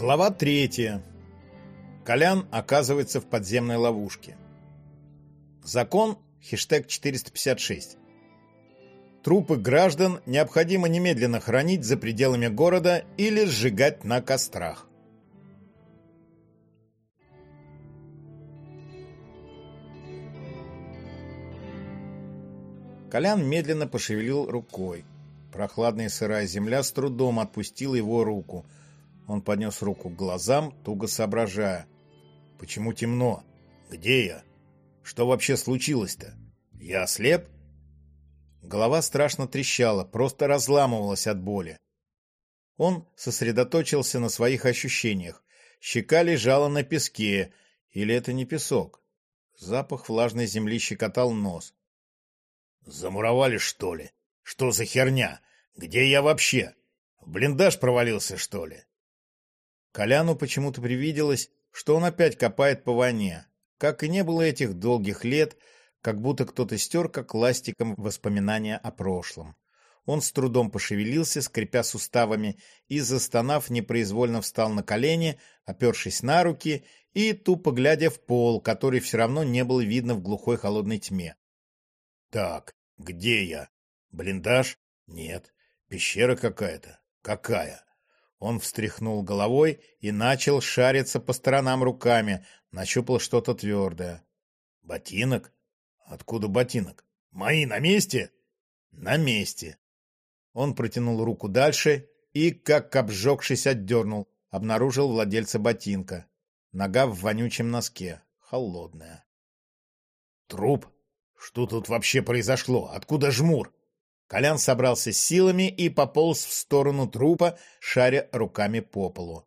Глава третья. Колян оказывается в подземной ловушке. Закон хештег 456. Трупы граждан необходимо немедленно хранить за пределами города или сжигать на кострах. Колян медленно пошевелил рукой. Прохладная сырая земля с трудом отпустила его руку. Он поднес руку к глазам, туго соображая. «Почему темно? Где я? Что вообще случилось-то? Я ослеп?» Голова страшно трещала, просто разламывалась от боли. Он сосредоточился на своих ощущениях. Щека лежала на песке. Или это не песок? Запах влажной земли щекотал нос. «Замуровали, что ли? Что за херня? Где я вообще? В блиндаж провалился, что ли?» Коляну почему-то привиделось, что он опять копает по войне. Как и не было этих долгих лет, как будто кто-то стер как ластиком воспоминания о прошлом. Он с трудом пошевелился, скрипя суставами, и, застонав, непроизвольно встал на колени, опершись на руки и тупо глядя в пол, который все равно не было видно в глухой холодной тьме. Так, где я? Блиндаж? Нет. Пещера какая-то? Какая? Он встряхнул головой и начал шариться по сторонам руками, нащупал что-то твердое. Ботинок? Откуда ботинок? Мои на месте? На месте. Он протянул руку дальше и, как обжегшись, отдернул. Обнаружил владельца ботинка. Нога в вонючем носке. Холодная. Труп? Что тут вообще произошло? Откуда жмур? Колян собрался с силами и пополз в сторону трупа, шаря руками по полу.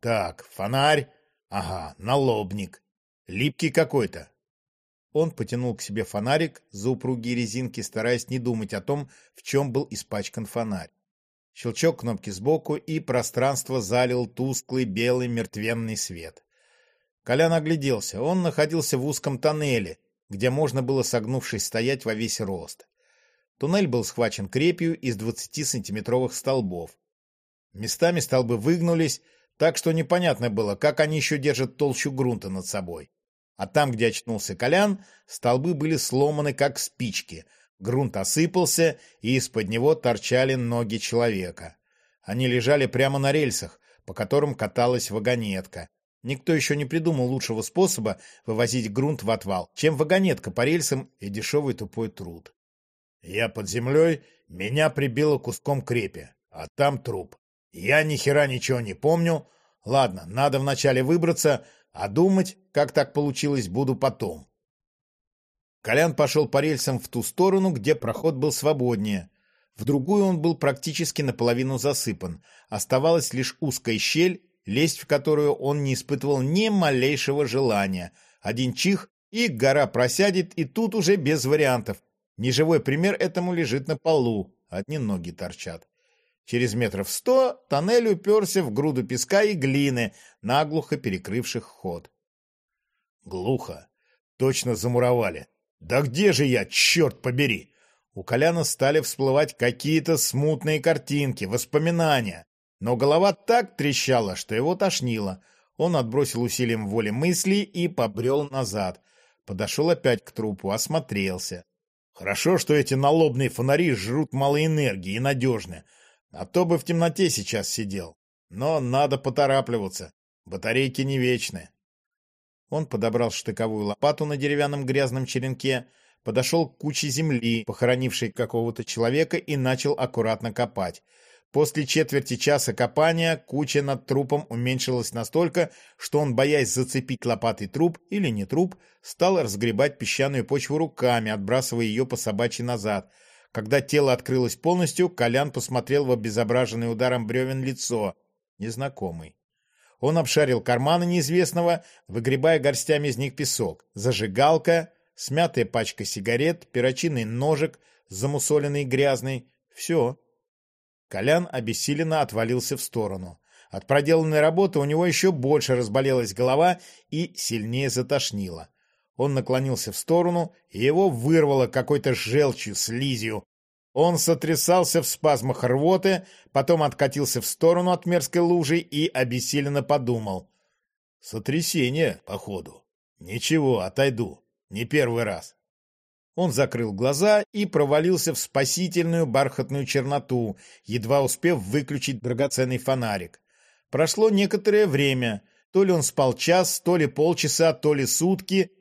Так, фонарь. Ага, налобник. Липкий какой-то. Он потянул к себе фонарик за упругие резинки, стараясь не думать о том, в чем был испачкан фонарь. Щелчок кнопки сбоку, и пространство залил тусклый белый мертвенный свет. Колян огляделся. Он находился в узком тоннеле, где можно было, согнувшись, стоять во весь рост. Туннель был схвачен крепью из 20-сантиметровых столбов. Местами столбы выгнулись, так что непонятно было, как они еще держат толщу грунта над собой. А там, где очнулся Колян, столбы были сломаны, как спички. Грунт осыпался, и из-под него торчали ноги человека. Они лежали прямо на рельсах, по которым каталась вагонетка. Никто еще не придумал лучшего способа вывозить грунт в отвал, чем вагонетка по рельсам и дешевый тупой труд. Я под землей, меня прибило куском крепи, а там труп. Я ни хера ничего не помню. Ладно, надо вначале выбраться, а думать, как так получилось, буду потом. Колян пошел по рельсам в ту сторону, где проход был свободнее. В другую он был практически наполовину засыпан. Оставалась лишь узкая щель, лезть в которую он не испытывал ни малейшего желания. Один чих, и гора просядет, и тут уже без вариантов. Неживой пример этому лежит на полу, одни ноги торчат. Через метров сто тоннель уперся в груду песка и глины, наглухо перекрывших ход. Глухо. Точно замуровали. Да где же я, черт побери? У Коляна стали всплывать какие-то смутные картинки, воспоминания. Но голова так трещала, что его тошнило. Он отбросил усилием воли мысли и побрел назад. Подошел опять к трупу, осмотрелся. Хорошо, что эти налобные фонари жрут мало энергии и надежны. А то бы в темноте сейчас сидел. Но надо поторапливаться. Батарейки не вечны. Он подобрал штыковую лопату на деревянном грязном черенке, подошел к куче земли, похоронившей какого-то человека, и начал аккуратно копать. После четверти часа копания куча над трупом уменьшилась настолько, что он, боясь зацепить лопатой труп или не труп, стал разгребать песчаную почву руками, отбрасывая ее по собачьи назад. Когда тело открылось полностью, Колян посмотрел в обезображенное ударом бревен лицо. Незнакомый. Он обшарил карманы неизвестного, выгребая горстями из них песок. Зажигалка, смятая пачка сигарет, перочинный ножик, замусоленный грязный. Все. Колян обессиленно отвалился в сторону. От проделанной работы у него еще больше разболелась голова и сильнее затошнило. Он наклонился в сторону, и его вырвало какой-то желчью, слизью. Он сотрясался в спазмах рвоты, потом откатился в сторону от мерзкой лужи и обессиленно подумал. «Сотрясение, походу. Ничего, отойду. Не первый раз». Он закрыл глаза и провалился в спасительную бархатную черноту, едва успев выключить драгоценный фонарик. Прошло некоторое время. То ли он спал час, то ли полчаса, то ли сутки.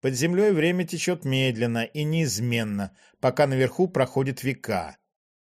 Под землей время течет медленно и неизменно, пока наверху проходят века.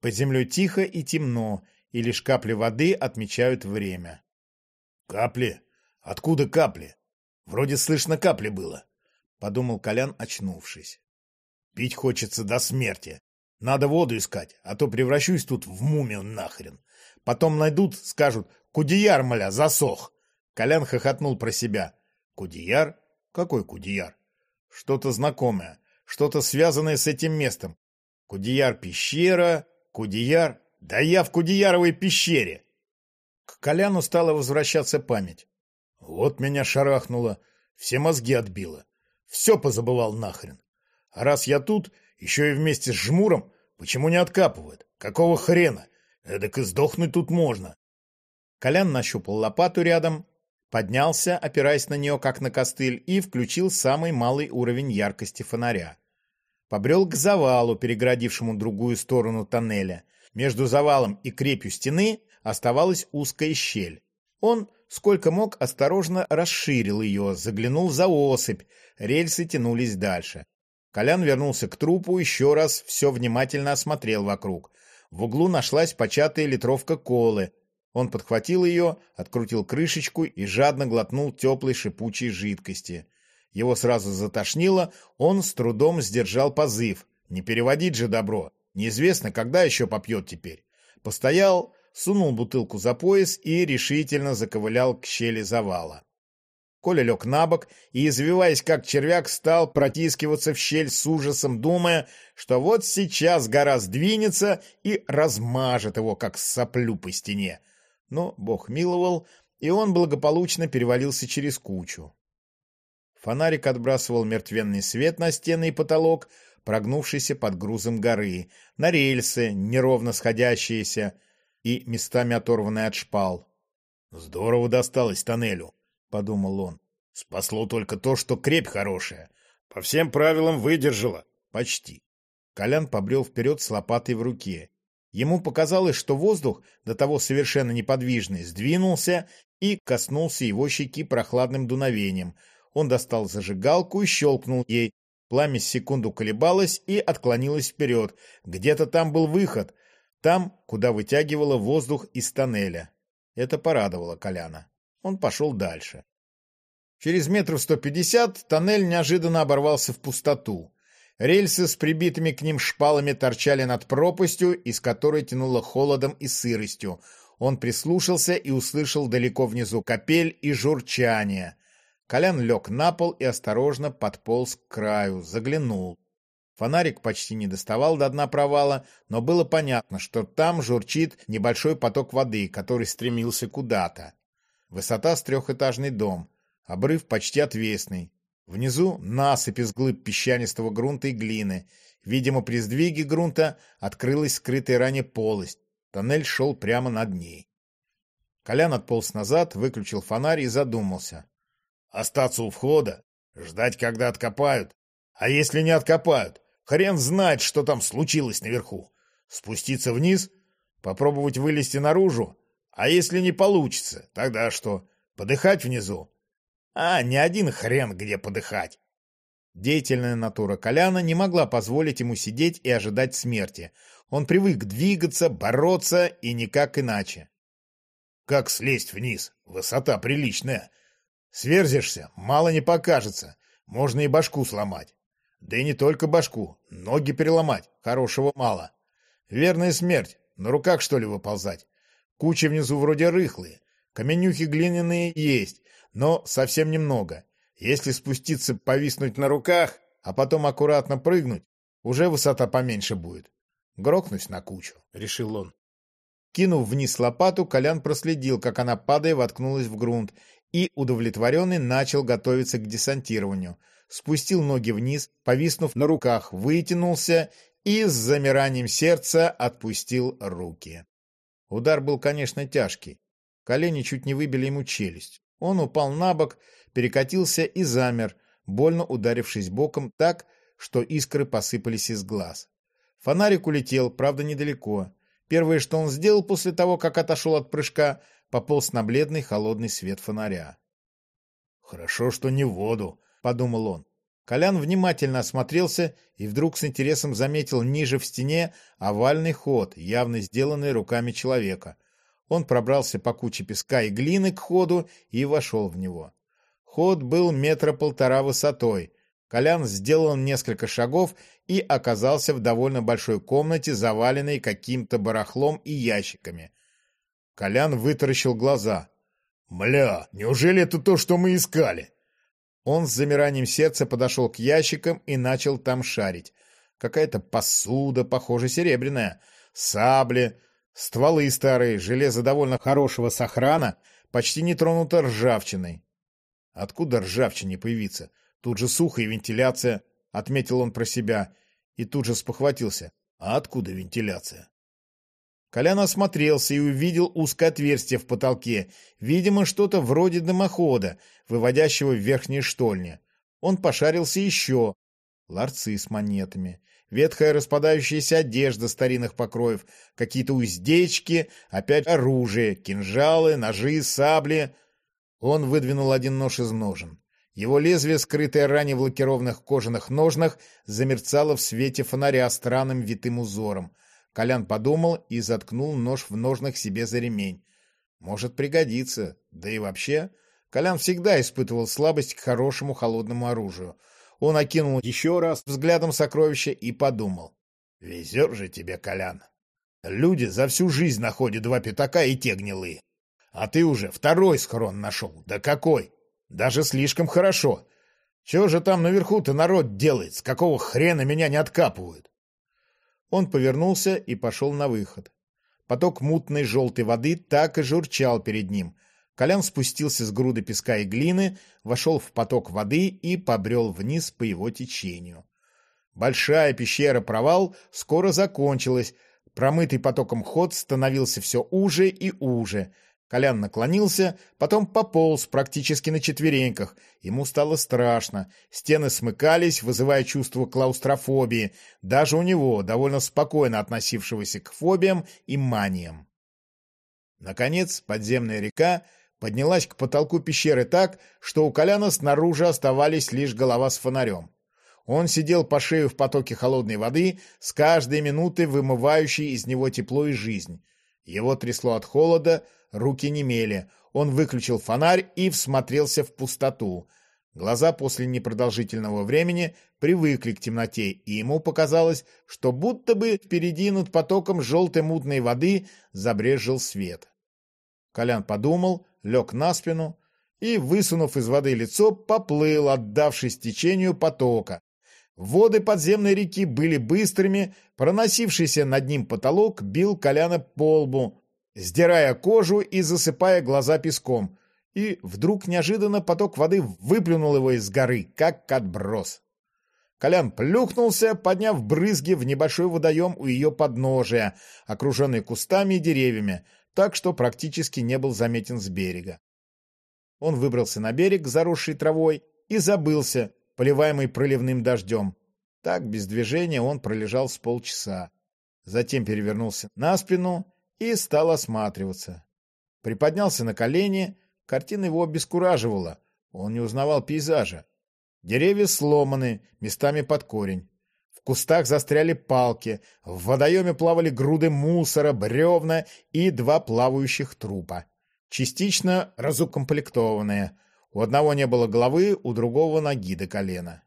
Под землей тихо и темно, и лишь капли воды отмечают время. «Капли? Откуда капли? Вроде слышно капли было», — подумал Колян, очнувшись. «Пить хочется до смерти. Надо воду искать, а то превращусь тут в мумию нахрен. Потом найдут, скажут, Кудияр, мля, засох!» Колян хохотнул про себя. «Кудияр? Какой Кудияр?» «Что-то знакомое, что-то связанное с этим местом. Кудияр пещера, Кудияр... Да я в Кудияровой пещере!» К Коляну стала возвращаться память. Вот меня шарахнуло, все мозги отбило. Все позабывал нахрен. Раз я тут, еще и вместе с жмуром, почему не откапывают? Какого хрена? Эдак и сдохнуть тут можно. Колян нащупал лопату рядом, поднялся, опираясь на нее, как на костыль, и включил самый малый уровень яркости фонаря. Побрел к завалу, переградившему другую сторону тоннеля. Между завалом и крепью стены оставалась узкая щель. Он, сколько мог, осторожно расширил ее, заглянул за осыпь, рельсы тянулись дальше. Колян вернулся к трупу, еще раз все внимательно осмотрел вокруг. В углу нашлась початая литровка колы, он подхватил ее, открутил крышечку и жадно глотнул теплой шипучей жидкости. Его сразу затошнило, он с трудом сдержал позыв. Не переводить же добро. Неизвестно, когда еще попьет теперь. Постоял, сунул бутылку за пояс и решительно заковылял к щели завала. Коля лег на бок и, извиваясь как червяк, стал протискиваться в щель с ужасом, думая, что вот сейчас гора сдвинется и размажет его, как соплю по стене но Бог миловал, и он благополучно перевалился через кучу. Фонарик отбрасывал мертвенный свет на стены и потолок, прогнувшийся под грузом горы, на рельсы, неровно сходящиеся и местами оторванные от шпал. «Здорово досталось тоннелю», — подумал он. «Спасло только то, что крепь хорошая. По всем правилам выдержала. Почти». Колян побрел вперед с лопатой в руке. Ему показалось, что воздух, до того совершенно неподвижный, сдвинулся и коснулся его щеки прохладным дуновением. Он достал зажигалку и щелкнул ей. Пламя секунду колебалось и отклонилось вперед. Где-то там был выход. Там, куда вытягивало воздух из тоннеля. Это порадовало Коляна. Он пошел дальше. Через метров сто пятьдесят тоннель неожиданно оборвался в пустоту. Рельсы с прибитыми к ним шпалами торчали над пропастью, из которой тянуло холодом и сыростью. Он прислушался и услышал далеко внизу капель и журчание. Колян лег на пол и осторожно подполз к краю, заглянул. Фонарик почти не доставал до дна провала, но было понятно, что там журчит небольшой поток воды, который стремился куда-то. Высота с трехэтажный дом, обрыв почти отвесный. Внизу насыпь из глыб песчанистого грунта и глины. Видимо, при сдвиге грунта открылась скрытая ранее полость. Тоннель шел прямо над ней. Колян отполз назад, выключил фонарь и задумался. Остаться у входа? Ждать, когда откопают? А если не откопают? Хрен знает, что там случилось наверху. Спуститься вниз? Попробовать вылезти наружу? А если не получится, тогда что? Подыхать внизу? А, не один хрен где подыхать. Деятельная натура Коляна не могла позволить ему сидеть и ожидать смерти. Он привык двигаться, бороться и никак иначе. Как слезть вниз? Высота приличная. Сверзишься, мало не покажется. Можно и башку сломать. Да и не только башку, ноги переломать. Хорошего мало. Верная смерть. На руках, что ли, выползать? Кучи внизу вроде рыхлые. Каменюхи глиняные есть но совсем немного. Если спуститься, повиснуть на руках, а потом аккуратно прыгнуть, уже высота поменьше будет. Грохнусь на кучу, — решил он. Кинув вниз лопату, Колян проследил, как она, падая, воткнулась в грунт, и, удовлетворенный, начал готовиться к десантированию. Спустил ноги вниз, повиснув на руках, вытянулся и с замиранием сердца отпустил руки. Удар был, конечно, тяжкий. Колени чуть не выбили ему челюсть. Он упал на бок, перекатился и замер, больно ударившись боком так, что искры посыпались из глаз. Фонарик улетел, правда, недалеко. Первое, что он сделал после того, как отошел от прыжка, пополз на бледный холодный свет фонаря. «Хорошо, что не в воду», — подумал он. Колян внимательно осмотрелся и вдруг с интересом заметил ниже в стене овальный ход, явно сделанный руками человека. Он пробрался по куче песка и глины к ходу и вошел в него. Ход был метра полтора высотой. Колян сделал несколько шагов и оказался в довольно большой комнате, заваленной каким-то барахлом и ящиками. Колян вытаращил глаза. «Мля, неужели это то, что мы искали?» Он с замиранием сердца подошел к ящикам и начал там шарить. Какая-то посуда, похоже, серебряная, сабли, стволы старые, железо довольно хорошего сохрана, почти не тронуто ржавчиной. Откуда ржавчине появиться? Тут же сухо и вентиляция, — отметил он про себя, и тут же спохватился. А откуда вентиляция? Колян осмотрелся и увидел узкое отверстие в потолке, видимо, что-то вроде дымохода, выводящего в верхние штольни. Он пошарился еще. Ларцы с монетами, ветхая распадающаяся одежда старинных покроев, какие-то уздечки, опять оружие, кинжалы, ножи, сабли. Он выдвинул один нож из ножен. Его лезвие, скрытое ранее в лакированных кожаных ножнах, замерцало в свете фонаря странным витым узором. Колян подумал и заткнул нож в ножнах себе за ремень. Может пригодиться. Да и вообще, Колян всегда испытывал слабость к хорошему холодному оружию. Он окинул еще раз взглядом сокровища и подумал. «Везет же тебе, Колян. Люди за всю жизнь находят два пятака и те гнилые. А ты уже второй схрон нашел. Да какой? Даже слишком хорошо. Чего же там наверху-то народ делает? С какого хрена меня не откапывают? Он повернулся и пошел на выход. Поток мутной желтой воды так и журчал перед ним. Колян спустился с груды песка и глины, вошел в поток воды и побрел вниз по его течению. Большая пещера-провал скоро закончилась. Промытый потоком ход становился все уже и уже — Колян наклонился, потом пополз практически на четвереньках. Ему стало страшно. Стены смыкались, вызывая чувство клаустрофобии, даже у него, довольно спокойно относившегося к фобиям и маниям. Наконец, подземная река поднялась к потолку пещеры так, что у Коляна снаружи оставались лишь голова с фонарем. Он сидел по шею в потоке холодной воды, с каждой минутой вымывающей из него тепло и жизнь. Его трясло от холода, руки немели. Он выключил фонарь и всмотрелся в пустоту. Глаза после непродолжительного времени привыкли к темноте, и ему показалось, что будто бы впереди над потоком желтой мутной воды забрежил свет. Колян подумал, лег на спину и, высунув из воды лицо, поплыл, отдавшись течению потока. Воды подземной реки были быстрыми, проносившийся над ним потолок бил Коляна по лбу, сдирая кожу и засыпая глаза песком. И вдруг неожиданно поток воды выплюнул его из горы, как отброс. Колян плюхнулся, подняв брызги в небольшой водоем у ее подножия, окруженный кустами и деревьями, так что практически не был заметен с берега. Он выбрался на берег, заросший травой, и забылся, поливаемый проливным дождем. Так, без движения, он пролежал с полчаса. Затем перевернулся на спину и стал осматриваться. Приподнялся на колени, картина его обескураживала, он не узнавал пейзажа. Деревья сломаны, местами под корень. В кустах застряли палки, в водоеме плавали груды мусора, бревна и два плавающих трупа. Частично разукомплектованные. У одного не было головы, у другого ноги до колена.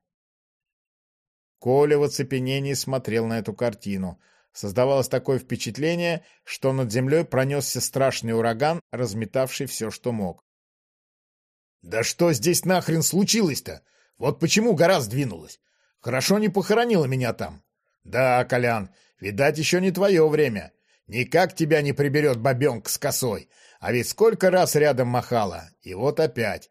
Коля в оцепенении смотрел на эту картину — Создавалось такое впечатление, что над землей пронесся страшный ураган, разметавший все, что мог. «Да что здесь нахрен случилось-то? Вот почему гора сдвинулась? Хорошо не похоронила меня там. Да, Колян, видать, еще не твое время. Никак тебя не приберет бабенка с косой. А ведь сколько раз рядом махала, и вот опять».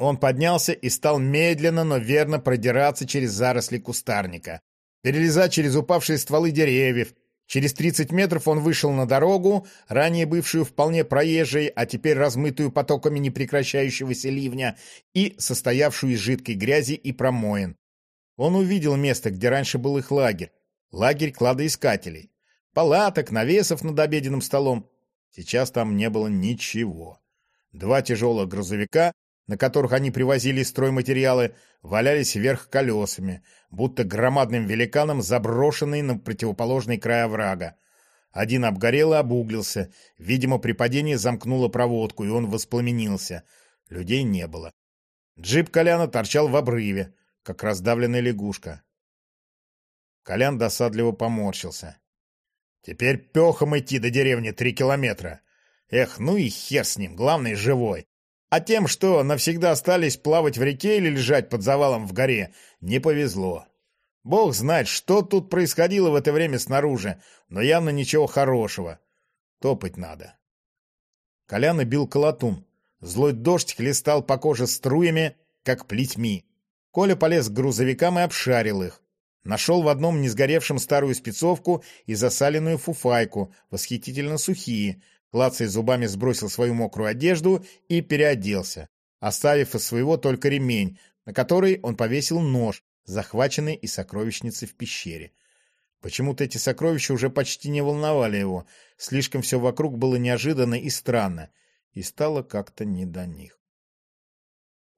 Он поднялся и стал медленно, но верно продираться через заросли кустарника. перелезать через упавшие стволы деревьев. Через 30 метров он вышел на дорогу, ранее бывшую вполне проезжей, а теперь размытую потоками непрекращающегося ливня и состоявшую из жидкой грязи и промоин. Он увидел место, где раньше был их лагерь. Лагерь кладоискателей. Палаток, навесов над обеденным столом. Сейчас там не было ничего. Два тяжелых грузовика, на которых они привозили стройматериалы, валялись вверх колесами, будто громадным великаном, заброшенный на противоположный край оврага. Один обгорел и обуглился. Видимо, при падении замкнуло проводку, и он воспламенился. Людей не было. Джип Коляна торчал в обрыве, как раздавленная лягушка. Колян досадливо поморщился. Теперь пехом идти до деревни три километра. Эх, ну и хер с ним, главный живой. А тем, что навсегда остались плавать в реке или лежать под завалом в горе, не повезло. Бог знает, что тут происходило в это время снаружи, но явно ничего хорошего. Топать надо. Коляна бил колотун. Злой дождь хлестал по коже струями, как плетьми. Коля полез к грузовикам и обшарил их. Нашел в одном несгоревшем старую спецовку и засаленную фуфайку, восхитительно сухие. Клацая зубами сбросил свою мокрую одежду и переоделся, оставив из своего только ремень, на который он повесил нож, захваченный из сокровищницы в пещере. Почему-то эти сокровища уже почти не волновали его, слишком все вокруг было неожиданно и странно, и стало как-то не до них.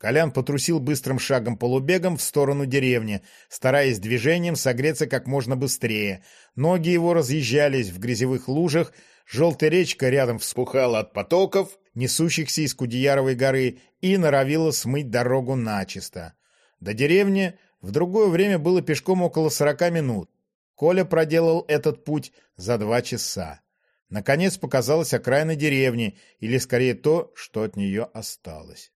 Колян потрусил быстрым шагом полубегом в сторону деревни, стараясь движением согреться как можно быстрее. Ноги его разъезжались в грязевых лужах, желтая речка рядом вспухала от потоков, несущихся из Кудеяровой горы, и норовила смыть дорогу начисто. До деревни в другое время было пешком около сорока минут. Коля проделал этот путь за два часа. Наконец показалась окраина деревни, или скорее то, что от нее осталось.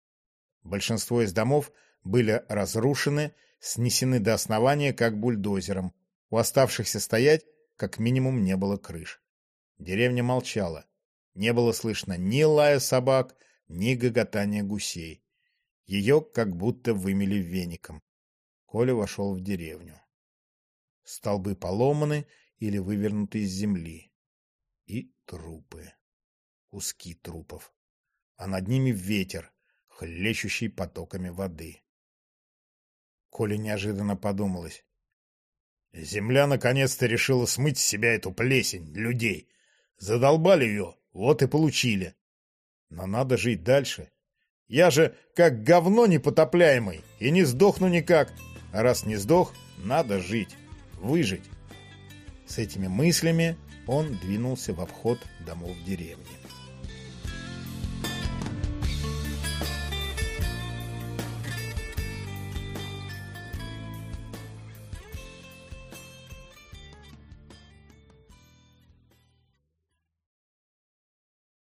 Большинство из домов были разрушены, снесены до основания, как бульдозером. У оставшихся стоять, как минимум, не было крыш. Деревня молчала. Не было слышно ни лая собак, ни гоготания гусей. Ее как будто вымели веником. Коля вошел в деревню. Столбы поломаны или вывернуты из земли. И трупы. Куски трупов. А над ними ветер, хлещущий потоками воды. Коле неожиданно подумалось. Земля наконец-то решила смыть с себя эту плесень, людей. Задолбали ее, вот и получили. Но надо жить дальше. Я же как говно непотопляемый, и не сдохну никак. А раз не сдох, надо жить, выжить. С этими мыслями он двинулся в обход домов деревни.